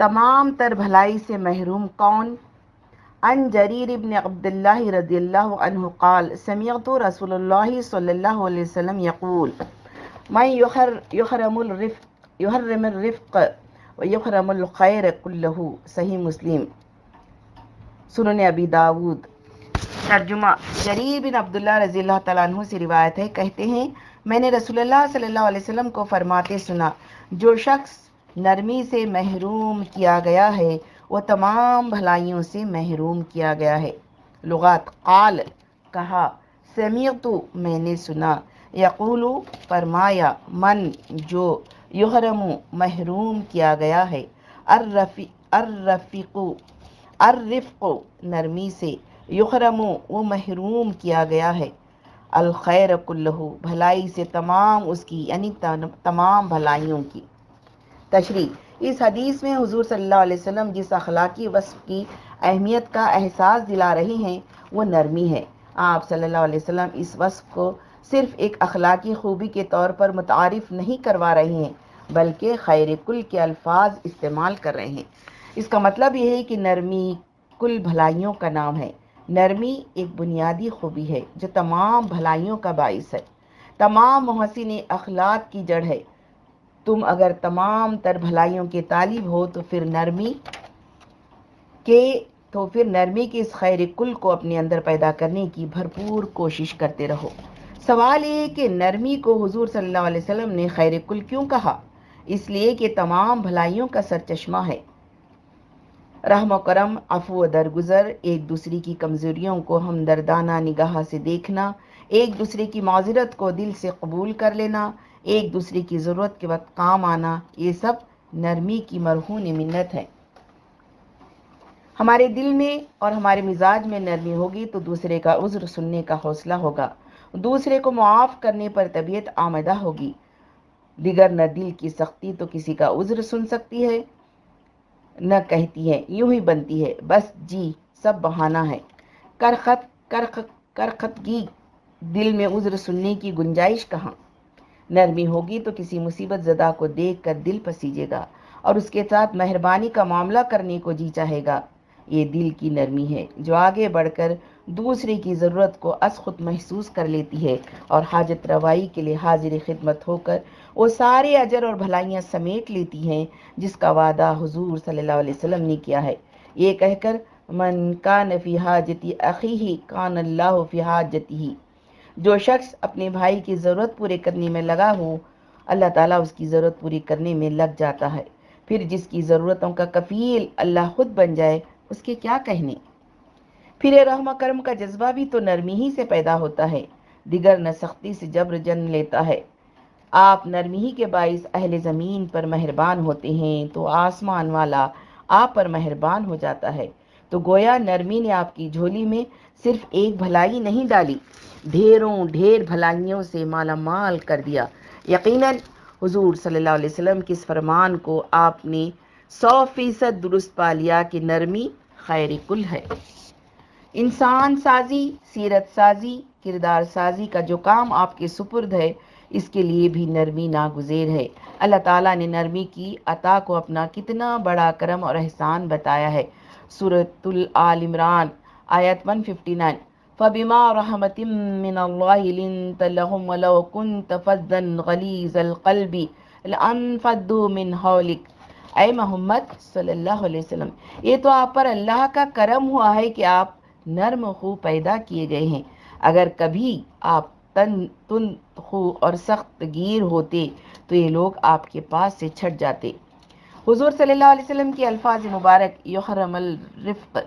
تمام تر بھلائی سے محروم کون؟ ان جریر ابن عبداللہ رضی اللہ عنہ قال، سمعت رسول اللہ صلی اللہ علیہ وسلم یقول، من یحرم الرفق یحرم الرفق ویحرم الخیر کلہ صحیح مسلم۔ سنن ابی داود۔ ترجمہ جریر بن عبداللہ رضی اللہ تعالیٰ عنہ سے روایت ہے، کہتے ہیں، میں نے رسول اللہ صلی اللہ علیہ وسلم کو فرماتے سنا، جو شخص نرمی سے محروم کیا گیا ہے، وہ تمام بھلائیوں سے محروم کیا گیا ہے۔ لغات قال کہا سمیعتو میں نے سنا۔ یقولو فرمایا، من، جو یحرم، محروم کیا گیا ہے۔ الرفیق الرفق نرمی سے یحرم، وہ محروم کیا گیا ہے۔ الخیر کلہ، بھلائی سے تمام اس کی یعنی تمام بھلائیوں کی۔ تشریح۔ اس حدیث میں حضور صلی اللہ علیہ وسلم جس اخلاقی وصف کی اہمیت کا احساس دلا رہے ہیں، وہ نرمی ہے۔ آپ صلی اللہ علیہ وسلم اس وصف کو صرف ایک اخلاقی خوبی کے طور پر متعارف نہیں کروا رہے ہیں، بلکہ خیر کل کے الفاظ استعمال کر رہے ہیں۔ اس کا مطلب یہ ہے کہ نرمی کل بھلائیوں کا نام ہے۔ نرمی ایک بنیادی خوبی ہے جو تمام بھلائیوں کا باعث ہے۔ تمام محسن اخلاق کی جڑ ہے۔ تم اگر تمام تر بھلائیوں کے طالب ہو تو پھر نرمی کے تو پھر نرمی کے اس خیر کل کو اپنے اندر پیدا کرنے کی بھرپور کوشش کرتے رہو۔ سوال یہ ہے کہ نرمی کو حضور صلی اللہ علیہ وسلم نے خیر کل کیوں کہا؟ اس لیے کہ تمام بھلائیوں کا سرچشمہ ہے۔ رحم و کرم، عفو و درگزر، ایک دوسرے کی کمزوریوں کو ہم دردانہ نگاہ سے دیکھنا، ایک دوسرے کی معذرت کو دل سے قبول کر لینا ایک دوسرے کی ضرورت کے وقت کام آنا، یہ سب نرمی کی مرہون منت ہے۔ ہمارے دل میں اور ہمارے مزاج میں نرمی ہوگی تو دوسرے کا عذر سننے کا حوصلہ ہوگا۔ دوسرے کو معاف کرنے پر طبیعت آمدہ ہوگی۔ دیگر نہ دل کی سختی تو کسی کا عذر سن سکتی ہے، نہ کہتی ہے، یوں ہی بنتی ہے۔ بس جی سب بہانہ ہے۔ کرخت، کرخ کرختگی دل میں عذر سننے کی گنجائش کہاں؟ نرمی ہوگی تو کسی مصیبت زدہ کو دیکھ کر دل پسیجے گا اور اس کے ساتھ مہربانی کا معاملہ کرنے کو جی چاہے گا۔ یہ دل کی نرمی ہے جو آگے بڑھ کر دوسرے کی ضرورت کو از خود محسوس کر لیتی ہے اور حاجت روائی کے لیے حاضر خدمت ہو کر وہ سارے اجر اور بھلائیاں سمیٹ لیتی ہیں جس کا وعدہ حضور صلی اللہ علیہ وسلم نے کیا ہے۔ یہ کہہ کر من کان فی حاجتی اخیہ کان اللہ فی حاجتی ہی جو شخص اپنے بھائی کی ضرورت پورے کرنے میں لگا ہو، اللہ تعالیٰ اس کی ضرورت پوری کرنے میں لگ جاتا ہے۔ پھر جس کی ضرورتوں کا کفیل اللہ خود بن جائے، اس کے کیا کہنے؟ پھر رحم کرم کا جذبہ بھی تو نرمی ہی سے پیدا ہوتا ہے، دیگر نہ سختی سے جبر جن لیتا ہے۔ آپ نرمی ہی کے باعث اہل زمین پر مہربان ہوتے ہیں تو آسمان والا آپ پر مہربان ہو جاتا ہے۔ تو گویا نرمی نے آپ کی جھولی میں صرف ایک بھلائی نہیں ڈالی۔ ڈھیروں، ڈھیر بھلائیوں سے مالا مال کر دیا۔ یقیناً حضور صلی اللہ علیہ وسلم کے اس فرمان کو آپ نے سو فیصد درست پا لیا کہ نرمی خیر کل ہے۔ انسان سازی، سیرت سازی، کردار سازی کا جو کام آپ کے سپرد ہے، اس کے لیے بھی نرمی ناگزیر ہے۔ اللہ تعالیٰ نے نرمی کی عطا کو اپنا کتنا بڑا کرم اور احسان بتایا ہے۔ صورت العال عمران، آیت 159 فبما رحمت من اللہ لنت لهم ولو كنت فظا غلیظ القلب لانفضوا من حولك اے محمد صلی اللہ علیہ وسلم، یہ تو آپ پر اللہ کا کرم ہوا ہے کہ آپ نرم خو پیدا کیے گئے ہیں۔ اگر کبھی آپ تن تن خو اور سخت گیر ہوتے تو یہ لوگ آپ کے پاس سے چھٹ جاتے۔ حضور صلی اللہ علیہ وسلم کی الفاظ مبارک، یحرم الرفق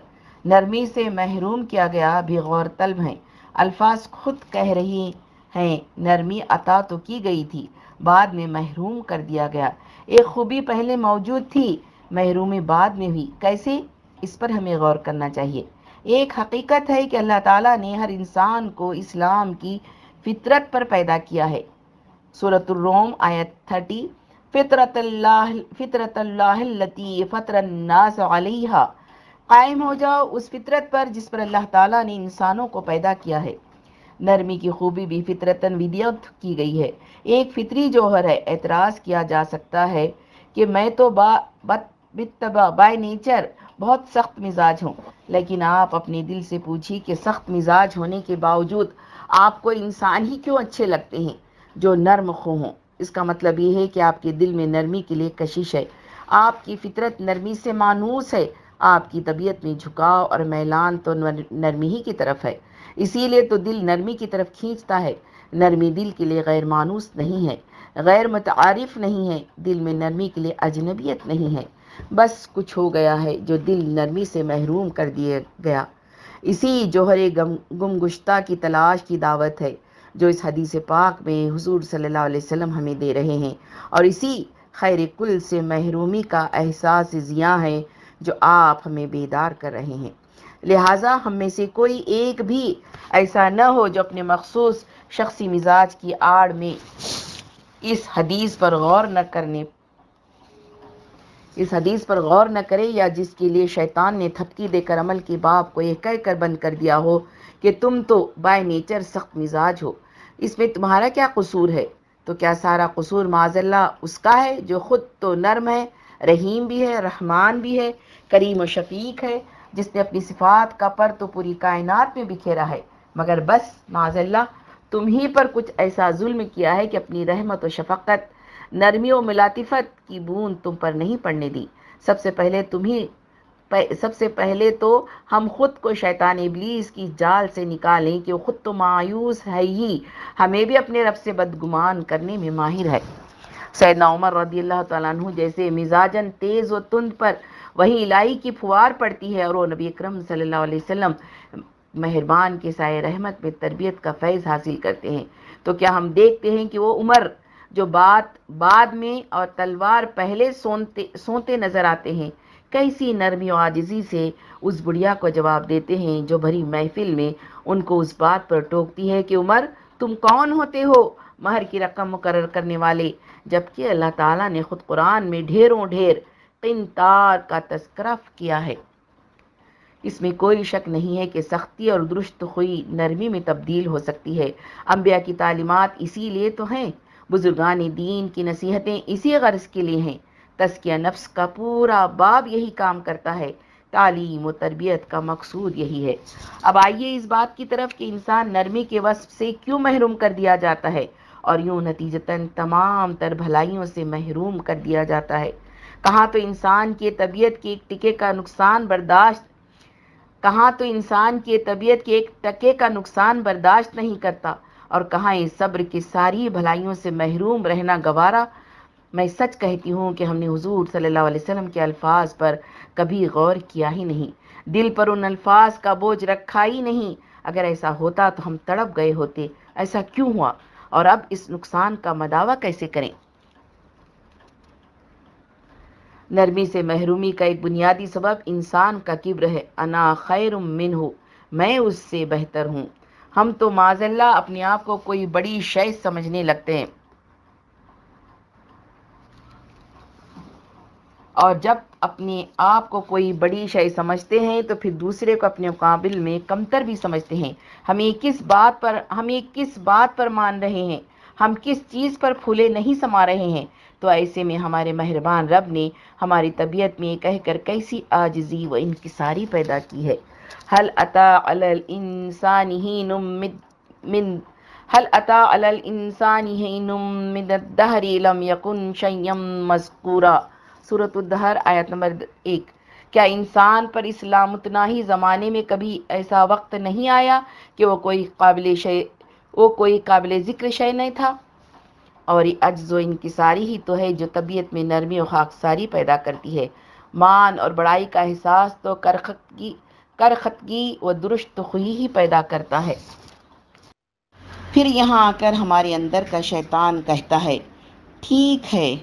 نرمی سے محروم کیا گیا، بھی غور طلب ہیں۔ الفاظ خود کہہ رہی ہیں، نرمی عطا تو کی گئی تھی، بعد میں محروم کر دیا گیا۔ ایک خوبی پہلے موجود تھی، محرومی بعد میں بھی کیسے؟ اس پر ہمیں غور کرنا چاہیے۔ ایک حقیقت ہے کہ اللہ تعالیٰ نے ہر انسان کو اسلام کی فطرت پر پیدا کیا ہے۔ صورت الروم، آیت تھرٹی۔ فطرت اللہ فطرت اللہ التی فطر الناس علیہ قائم ہو جاؤ اس فطرت پر جس پر اللہ تعالیٰ نے انسانوں کو پیدا کیا ہے۔ نرمی کی خوبی بھی فطرتاً ودیت کی گئی ہے۔ ایک فطری جوہر ہے۔ اعتراض کیا جا سکتا ہے کہ میں تو با بد بتبا بائی نیچر بہت سخت مزاج ہوں، لیکن آپ اپنے دل سے پوچھی کہ سخت مزاج ہونے کے باوجود آپ کو انسان ہی کیوں اچھے لگتے ہیں جو نرم خو ہوں؟ اس کا مطلب یہ ہے کہ آپ کے دل میں نرمی کے لیے کشش ہے۔ آپ کی فطرت نرمی سے مانوس ہے۔ آپ کی طبیعت میں جھکاؤ اور میلان تو نرمی ہی کی طرف ہے۔ اسی لیے تو دل نرمی کی طرف کھینچتا ہے۔ نرمی دل کے لیے غیر مانوس نہیں ہے۔ غیر متعارف نہیں ہے۔ دل میں نرمی کے لیے اجنبیت نہیں ہے۔ بس کچھ ہو گیا ہے جو دل نرمی سے محروم کر دیا گیا۔ اسی جوہر گم گشتہ کی تلاش کی دعوت ہے جو اس حدیث پاک میں حضور صلی اللہ علیہ وسلم ہمیں دے رہے ہیں۔ اور اسی خیر کل سے محرومی کا احساس زیاں ہے۔ جو آپ ہمیں بیدار کر رہے ہیں۔ لہٰذا ہم میں سے کوئی ایک بھی ایسا نہ ہو جو اپنے مخصوص شخصی مزاج کی آڑ میں اس حدیث پر غور نہ کرنے، اس حدیث پر غور نہ کرے یا جس کے لیے شیطان نے تھپکی دے کر عمل کے باپ کو یہ کہہ کر بند کر دیا ہو کہ تم تو بائی نیچر سخت مزاج ہو۔ اس میں تمہارا کیا قصور ہے؟ تو کیا سارا قصور معذ اللہ اس کا ہے جو خود تو نرم ہے، رحیم بھی ہے، رحمان بھی ہے کریم و شفیق ہے، جس نے اپنی صفات کا پر تو پوری کائنات میں بکھیرا ہے۔ مگر بس معذ اللہ، تم ہی پر کچھ ایسا ظلم کیا ہے کہ اپنی رحمت و شفقت، نرمی و ملاطفت کی بون تم پر نہیں پڑنے دی۔ سب سے پہلے تم ہی سب سے پہلے تو ہم خود کو شیطان ابلیس کی جال سے نکالیں کہ وہ خود تو مایوس ہے ہی۔ ہمیں بھی اپنے رب سے بدگمان کرنے میں ماہر ہے۔ سیدنا عمر رضی اللہ تعالیٰ عنہ جیسے مزاجن تیز و تند پر وہی الہی کی پھوار پڑتی ہے اور وہ نبی اکرم صلی اللہ علیہ وسلم مہربان کے سائے رحمت میں تربیت کا فیض حاصل کرتے ہیں۔ تو کیا ہم دیکھتے ہیں کہ وہ عمر جو بات بعد میں اور تلوار پہلے سونتے سونتے نظر آتے ہیں، کیسی نرمی و عاجزی سے اس بڑھیا کو جواب دیتے ہیں جو بھری محفل میں ان کو اس بات پر ٹوکتی ہے کہ عمر، تم کون ہوتے ہو؟ مہر کی رقم مقرر کرنے والے، جبکہ اللہ تعالیٰ نے خود قرآن میں ڈھیروں ڈھیر قنتار کا تذکرہ کیا ہے۔ اس میں کوئی شک نہیں ہے کہ سختی اور درست خوئی نرمی میں تبدیل ہو سکتی ہے۔ انبیاء کی تعلیمات اسی لیے تو ہیں۔ بزرگان دین کی نصیحتیں اسی غرض کے لیے ہیں۔ تزکیہ نفس کا پورا باب یہی کام کرتا ہے۔ تعلیم و تربیت کا مقصود یہی ہے۔ اب آئیے اس بات کی طرف کہ انسان نرمی کے وصف سے کیوں محروم کر دیا جاتا ہے اور یوں نتیجتاً تمام تر بھلائیوں سے محروم کر دیا جاتا ہے۔ کہاں تو انسان کی طبیعت کے ایک ٹکے کا نقصان برداشت کہاں تو انسان کی طبیعت کے ایک ٹکے کا نقصان برداشت نہیں کرتا، اور کہاں اس صبر کی ساری بھلائیوں سے محروم رہنا گوارا۔ میں سچ کہتی ہوں کہ ہم نے حضور صلی اللہ علیہ وسلم کے الفاظ پر کبھی غور کیا ہی نہیں۔ دل پر ان الفاظ کا بوجھ رکھا ہی نہیں۔ اگر ایسا ہوتا تو ہم تڑپ گئے ہوتے، ایسا کیوں ہوا؟ اور اب اس نقصان کا مداوع کیسے کریں؟ نرمی سے محرومی کا ایک بنیادی سبب انسان کا کبر ہے۔ انا خیر من ہو میں اس سے بہتر ہوں۔ ہم تو معذ اللہ اپنے آپ کو کوئی بڑی شے سمجھنے لگتے ہیں۔ اور جب اپنے آپ کو کوئی بڑی شے سمجھتے ہیں، تو پھر دوسرے کو اپنے مقابل میں کمتر بھی سمجھتے ہیں۔ ہمیں کس بات پر ہمیں کس بات پر مان رہے ہیں۔ ہم کس چیز پر پھولے نہیں سما رہے ہیں۔ تو ایسے میں ہمارے مہربان رب نے ہماری طبیعت میں کہہ کر کیسی آجزی و انکساری پیدا کی ہے۔ حل عطا الانسان ہی من حل عطا الانسان ہی من الدہر لم یکن شیم مذکورا۔ صورت الدہر آیت نمبر ایک۔ کیا انسان پر اس لامتناہی زمانے میں کبھی ایسا وقت نہیں آیا کہ وہ کوئی قابل وہ کوئی قابل ذکر شے نہیں تھا۔ اور یہ عجز و انکساری ہی تو ہے جو طبیعت میں نرمی و خاکساری پیدا کرتی ہے۔ مان اور بڑائی کا احساس تو کرخطگی کرخطگی و درست خوئی ہی پیدا کرتا ہے۔ پھر یہاں آ کر ہمارے اندر کا شیطان کہتا ہے، ٹھیک ہے،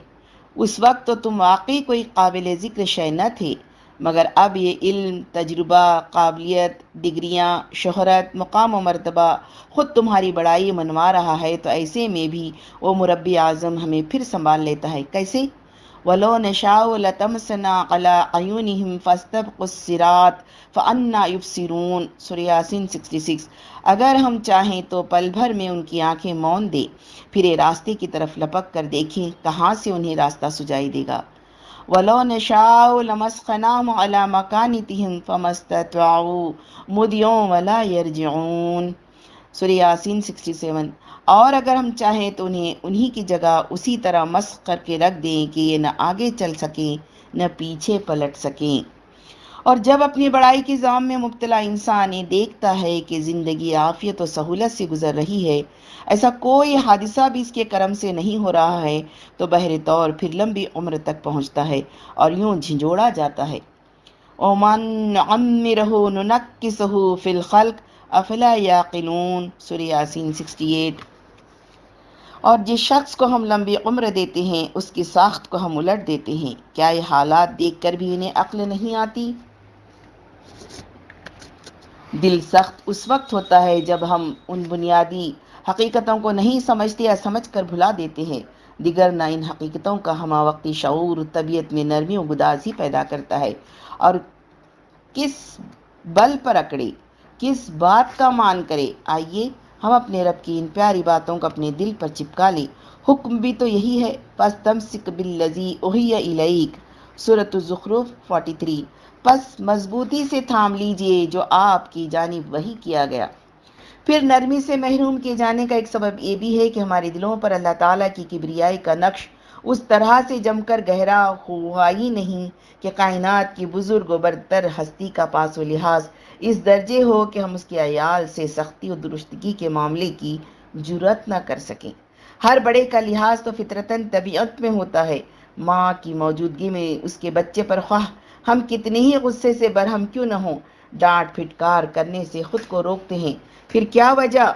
اس وقت تو تم واقعی کوئی قابل ذکر شے نہ تھے۔ مگر اب یہ علم، تجربہ، قابلیت، ڈگریاں، شہرت، مقام و مرتبہ خود تمہاری بڑائی منوا رہا ہے تو ایسے میں بھی وہ مربی اعظم ہمیں پھر سنبھال لیتا ہے۔ کیسے؟ ولو نشاء لتمسنا على عيونهم فاستبقوا الصراط فانا يبصرون۔ سورہ یاسین 66 اگر ہم چاہیں تو پل بھر میں ان کی آنکھیں مون دے، پھر یہ راستے کی طرف لپک کر دیکھیں کہاں سے انہیں راستہ سجائی دے گا۔ ولو نشاء لمسخناهم على مكانتهم فما استطاعوا مديا ولا يرجعون سورہ یاسین 67 اور اگر ہم چاہیں تو انہیں انہی کی جگہ اسی طرح مسخ کر کے رکھ دیں کہ یہ نہ آگے چل سکیں، نہ پیچھے پلٹ سکیں۔ اور جب اپنی بڑائی کی ضام میں مبتلا انسان یہ دیکھتا ہے کہ زندگی عافیت و سہولت سے گزر رہی ہے، ایسا کوئی حادثہ بھی اس کے کرم سے نہیں ہو رہا ہے، تو بہر طور پھر لمبی عمر تک پہنچتا ہے اور یوں جھنجھوڑا جاتا ہے۔ اومن نعمرہ ننکسہ فی الخلق افلا یاقلون سورہ یاسین 68 اور جس شخص کو ہم لمبی عمر دیتے ہیں، اس کی ساخت کو ہم الٹ دیتے ہیں۔ کیا یہ حالات دیکھ کر بھی انہیں عقل نہیں آتی؟ دل سخت اس وقت ہوتا ہے جب ہم ان بنیادی حقیقتوں کو نہیں سمجھتے یا سمجھ کر بھلا دیتے ہیں۔ دیگر نہ ان حقیقتوں کا ہما وقتی شعور، طبیعت میں نرمی و گدازی پیدا کرتا ہے۔ اور کس بل پر اکڑے، کس بات کا مان کرے، آئیے ہم اپنے رب کی ان پیاری باتوں کو اپنے دل پر چپکا لیں۔ حکم بھی تو یہی ہے پس تمسک باللزی اوہی الیک۔ سورة الزخرف، 43 پس مضبوطی سے تھام لیجیے جو آپ کی جانب وہی کیا گیا۔ پھر نرمی سے محروم کیے جانے کا ایک سبب یہ بھی ہے کہ ہمارے دلوں پر اللہ تعالیٰ کی کبریائی کا نقش اس طرح سے جم کر گہرا ہوا ہی نہیں کہ کائنات کی بزرگ و برتر ہستی کا پاس و لحاظ اس درجے ہو کہ ہم اس کے عیال سے سختی و درستگی کے معاملے کی جرت نہ کر سکیں۔ ہر بڑے کا لحاظ تو فطرتاً طبیعت میں ہوتا ہے۔ ماں کی موجودگی میں اس کے بچے پر خواہ ہم کتنے ہی غصے سے برہم کیوں نہ ہوں؟ ڈانٹ پھٹکار کرنے سے خود کو روکتے ہیں۔ پھر کیا وجہ؟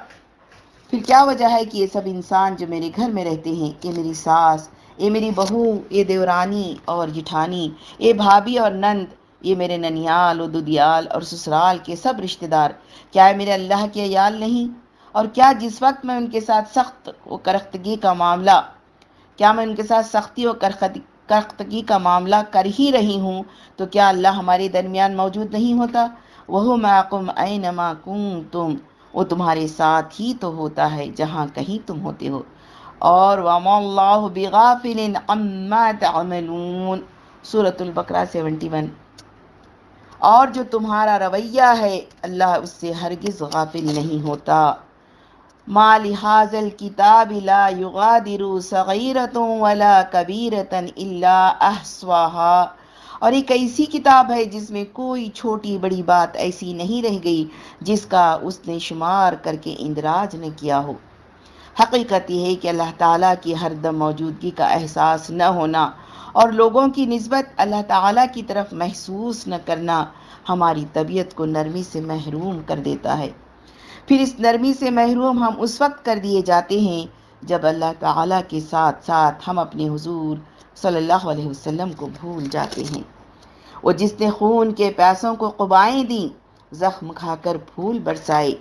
پھر کیا وجہ ہے کہ یہ سب انسان جو میرے گھر میں رہتے ہیں؟ یہ میری ساس یہ میری بہو یہ دیورانی اور جٹھانی یہ بھابھی اور نند یہ میرے ننیال و ددیال اور سسرال کے سب رشتہ دار۔ کیا میرے اللہ کے عیال نہیں؟ اور کیا جس وقت میں ان کے ساتھ سخت و کرختگی کا معاملہ، کیا میں ان کے ساتھ سختی و کرختگی کا معاملہ کر ہی رہی ہوں، تو کیا اللہ ہمارے درمیان موجود نہیں ہوتا؟ وہ معکم اینما کنتم وہ تمہارے ساتھ ہی تو ہوتا ہے جہاں کہیں تم ہوتے ہو۔ اور وَمَا اللَّهُ بِغَافِلٍ عَمَّا تَعْمَلُونَ۔ سورة البقرہ 71 اور جو تمہارا رویہ ہے، اللہ اس سے ہرگز غافل نہیں ہوتا۔ ما لحاظ الكتاب لا يغادر صغیرة ولا کبیرة الا احصواها اور ایک ایسی کتاب ہے جس میں کوئی چھوٹی بڑی بات ایسی نہیں رہ گئی جس کا اس نے شمار کر کے اندراج نہ کیا ہو۔ حقیقت یہ ہے کہ اللہ تعالیٰ کی ہر دم موجودگی کا احساس نہ ہونا اور لوگوں کی نسبت اللہ تعالیٰ کی طرف محسوس نہ کرنا ہماری طبیعت کو نرمی سے محروم کر دیتا ہے۔ پھر اس نرمی سے محروم ہم اس وقت کر دیے جاتے ہیں جب اللہ تعالیٰ کے ساتھ ساتھ ہم اپنے حضور صلی اللہ علیہ وسلم کو بھول جاتے ہیں۔ وہ جس نے خون کے پیسوں کو قبائیں دیں، زخم کھا کر پھول برسائے،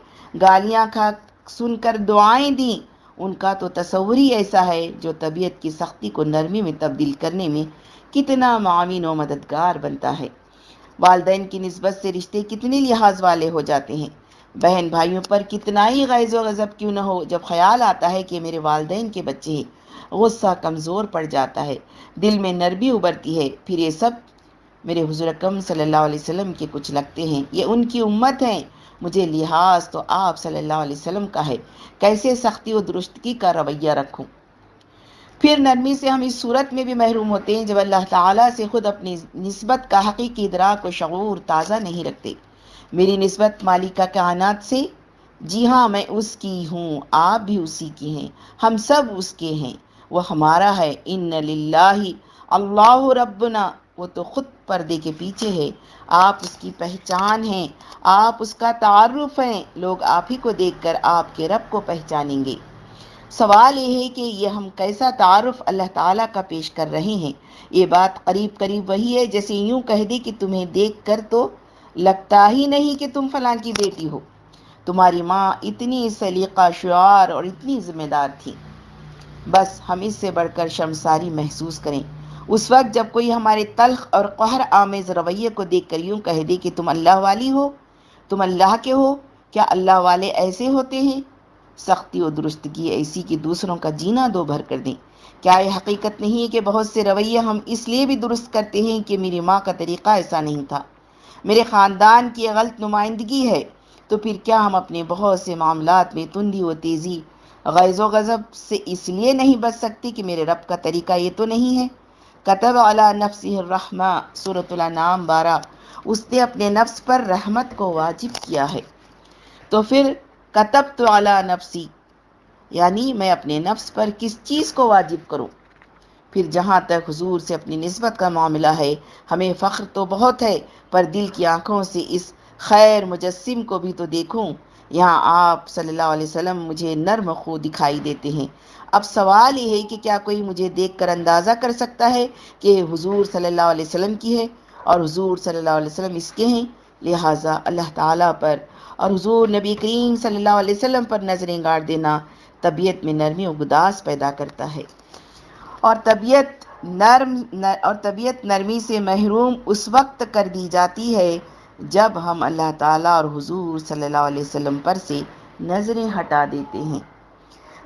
گالیاں کھا سن کر دعائیں دیں، ان کا تو تصور ہی ایسا ہے جو طبیعت کی سختی کو نرمی میں تبدیل کرنے میں کتنا معاون و مددگار بنتا ہے۔ والدین کی نسبت سے رشتے کتنے لحاظ والے ہو جاتے ہیں۔ بہن بھائیوں پر کتنا ہی غیظ و غضب کیوں نہ ہو، جب خیال آتا ہے کہ میرے والدین کے بچے غصہ کمزور پڑ جاتا ہے، دل میں نرمی ابھرتی ہے، پھر یہ سب میرے حضور اکم صلی اللہ علیہ وسلم کے کچھ لگتے ہیں۔ یہ ان کی امت ہیں، مجھے لحاظ تو آپ صلی اللہ علیہ وسلم کا ہے۔ کیسے سختی و درستگی کا رویہ رکھوں؟ پھر نرمی سے ہم اس صورت میں بھی محروم ہوتے ہیں، جب اللہ تعالیٰ سے خود اپنی نسبت کا حقیقی ادراک و شعور تازہ نہیں رکھتے۔ میری نسبت مالکہ کائنات سے جی ہاں میں اس کی ہوں، آپ بھی اسی کی ہیں، ہم سب اس کے ہیں۔ وہ ہمارا ہے، ان للہ، اللہ ربنا۔ وہ تو خود پردے کے پیچھے ہے۔ آپ اس کی پہچان ہیں، آپ اس کا تعارف ہیں۔ لوگ آپ ہی کو دیکھ کر آپ کے رب کو پہچانیں گے۔ سوال یہ ہے کہ یہ ہم کیسا تعارف اللہ تعالیٰ کا پیش کر رہے ہیں؟ یہ بات قریب قریب وہی ہے، جیسے یوں کہہ دے کہ تمہیں دیکھ کر تو لگتا ہی نہیں کہ تم فلاں کی بیٹی ہو۔ تمہاری ماں اتنی سلیقہ شعار اور اتنی ذمہ دار تھی۔ بس ہم اس سے بڑھ کر شمساری محسوس کریں۔ اس وقت جب کوئی ہمارے تلخ اور قہر آمیز رویے کو دیکھ کر یوں کہہ دے کہ تم اللہ والی ہو، تم اللہ کے ہو، کیا اللہ والے ایسے ہوتے ہیں؟ سختی و درستگی ایسی کہ دوسروں کا جینا دو بھر کر دیں۔ کیا یہ حقیقت نہیں ہے کہ بہت سے رویے ہم اس لیے بھی درست کرتے ہیں کہ میری ماں کا طریقہ ایسا نہیں تھا؟ میرے خاندان کی غلط نمائندگی ہے، تو پھر کیا ہم اپنے بہت سے معاملات میں تندی و تیزی، غیظ و غضب سے اس لیے نہیں بچ سکتی کہ میرے رب کا طریقہ یہ تو نہیں ہے؟ کتب علی نفس الرحمہ صورت اللہ بارہ، اس نے اپنے نفس پر رحمت کو واجب کیا ہے۔ تو پھر کتب تو اعلیٰ نفسی یعنی میں اپنے نفس پر کس چیز کو واجب کروں؟ پھر جہاں تک حضور سے اپنی نسبت کا معاملہ ہے، ہمیں فخر تو بہت ہے، پر دل کی آنکھوں سے اس خیر مجسم کو بھی تو دیکھوں۔ یہاں آپ صلی اللہ علیہ وسلم مجھے نرم خو دکھائی دیتے ہیں۔ اب سوال یہ ہے کہ کیا کوئی مجھے دیکھ کر اندازہ کر سکتا ہے کہ حضور صلی اللہ علیہ وسلم کی ہے اور حضور صلی اللہ علیہ وسلم اس کے ہیں؟ لہٰذا اللہ تعالیٰ پر اور حضور نبی کریم صلی اللہ علیہ وسلم پر نظریں گاڑ دینا طبیعت میں نرمی و گداس پیدا کرتا ہے۔ اور طبیعت نرم اور طبیعت نرمی سے محروم اس وقت کر دی جاتی ہے جب ہم اللہ تعالیٰ اور حضور صلی اللہ علیہ وسلم پر سے نظریں ہٹا دیتے ہیں۔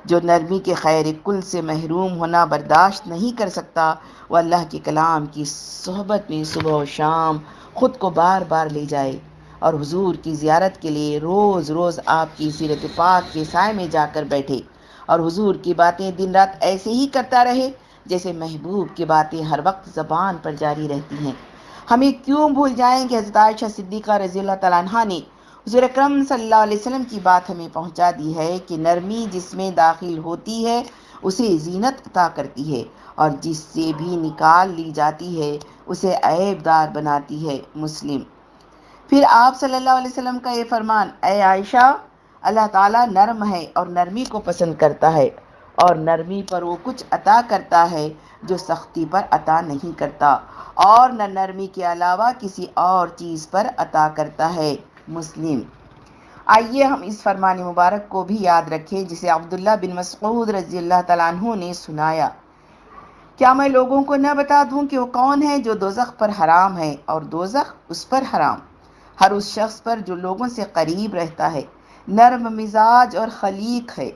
جو نرمی کے خیر کل سے محروم ہونا برداشت نہیں کر سکتا، وہ اللہ کے کلام کی صحبت میں صبح و شام خود کو بار بار لے جائے اور حضور کی زیارت کے لیے روز روز آپ کی سیرت پاک کے سائے میں جا کر بیٹھے اور حضور کی باتیں دن رات ایسے ہی کرتا رہے جیسے محبوب کی باتیں ہر وقت زبان پر جاری رہتی ہیں۔ ہمیں کیوں بھول جائیں کہ حضرت عائشہ صدیقہ رضی اللہ تعالیٰ عنہ نے حضور اکرم صلی اللہ علیہ وسلم کی بات ہمیں پہنچا دی ہے کہ نرمی جس میں داخل ہوتی ہے، اسے زینت عطا کرتی ہے اور جس سے بھی نکال لی جاتی ہے، اسے عیب دار بناتی ہے مسلم۔ پھر آپ صلی اللہ علیہ وسلم کا یہ فرمان، اے عائشہ، اللہ تعالیٰ نرم ہے اور نرمی کو پسند کرتا ہے۔ اور نرمی پر وہ کچھ عطا کرتا ہے جو سختی پر عطا نہیں کرتا اور نہ نرمی کے علاوہ کسی اور چیز پر عطا کرتا ہے۔ مسلم۔ آئیے ہم اس فرمان مبارک کو بھی یاد رکھیں جسے عبداللہ بن مسعود رضی اللہ تعالیٰ عنہ نے سنایا۔ کیا میں لوگوں کو نہ بتا دوں کہ وہ کون ہے جو دوزخ پر حرام ہے اور دوزخ اس پر حرام؟ ہر اس شخص پر جو لوگوں سے قریب رہتا ہے، نرم مزاج اور خلیق ہے۔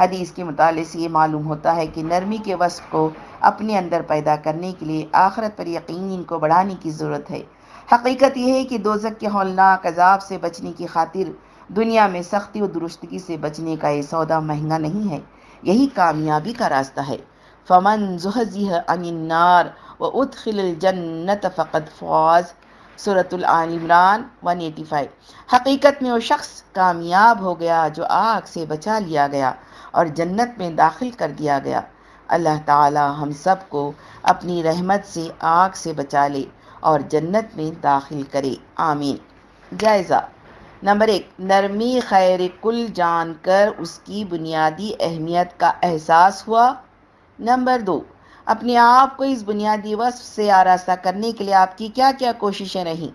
حدیث کے مطالعے سے یہ معلوم ہوتا ہے کہ نرمی کے وصف کو اپنے اندر پیدا کرنے کے لیے آخرت پر یقین کو بڑھانے کی ضرورت ہے۔ حقیقت یہ ہے کہ دوزک کے ہولناک عذاب سے بچنے کی خاطر دنیا میں سختی و درستگی سے بچنے کا یہ سودا مہنگا نہیں ہے، یہی کامیابی کا راستہ ہے۔ فمن عن النار و ادخل الجنت فقد فواز صورت العمران 185 حقیقت میں وہ شخص کامیاب ہو گیا جو آگ سے بچا لیا گیا اور جنت میں داخل کر دیا گیا۔ اللہ تعالی ہم سب کو اپنی رحمت سے آگ سے بچا لے اور جنت میں داخل کرے۔ آمین۔ جائزہ۔ نمبر ایک، نرمی خیر کل جان کر اس کی بنیادی اہمیت کا احساس ہوا۔ نمبر دو اپنے آپ کو اس بنیادی وصف سے آراستہ کرنے کے لیے آپ کی کیا کیا کوششیں رہیں؟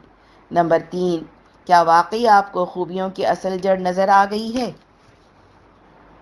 نمبر تین، کیا واقعی آپ کو خوبیوں کی اصل جڑ نظر آ گئی ہے؟